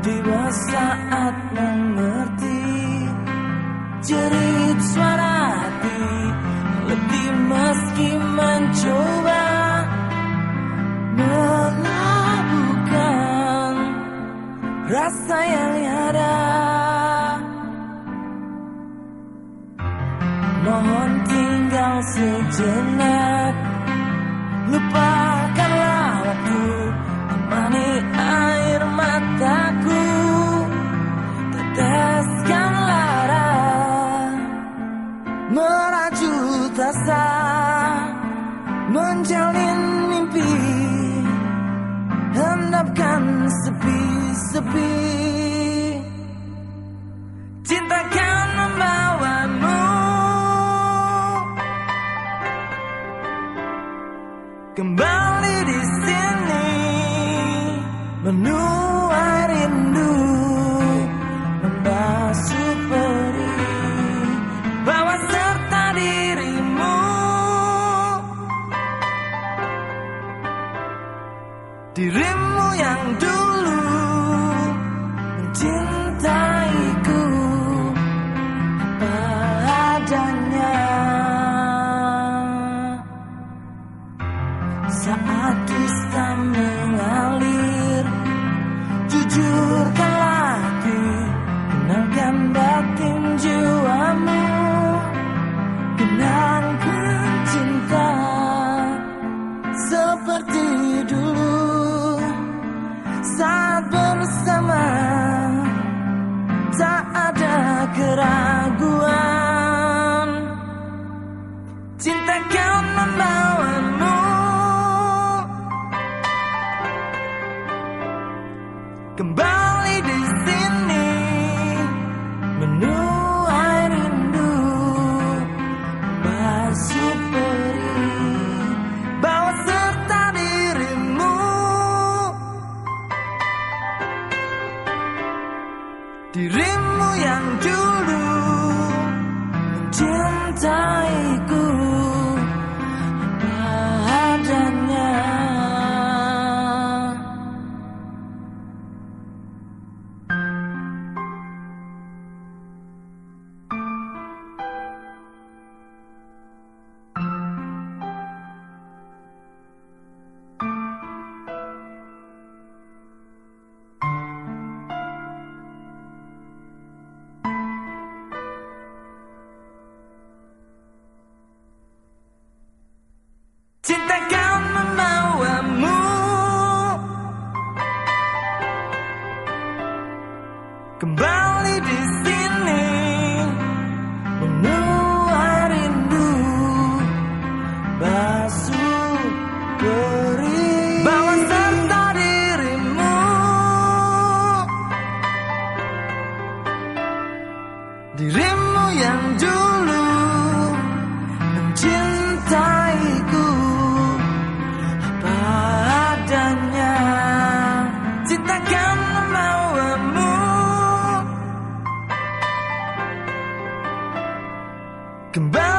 Tiba saat mengerti. Jerit suara hati Letih meski mencoba. Melabuhkan Rasa yang ada. Mohon tinggal sejenak. Lupakanlah Kembali di sini Menuai Saat dusta mengalir. Jujurkanlah hati Kenalkan batin jiwamu. Kenangkan cinta Seperti dulu. Saat bersama Tak ada keraguan Kembali di kembali di sini menua rindu basuh kering bawa serta dirimu. Dirimu yang jujur. Come back.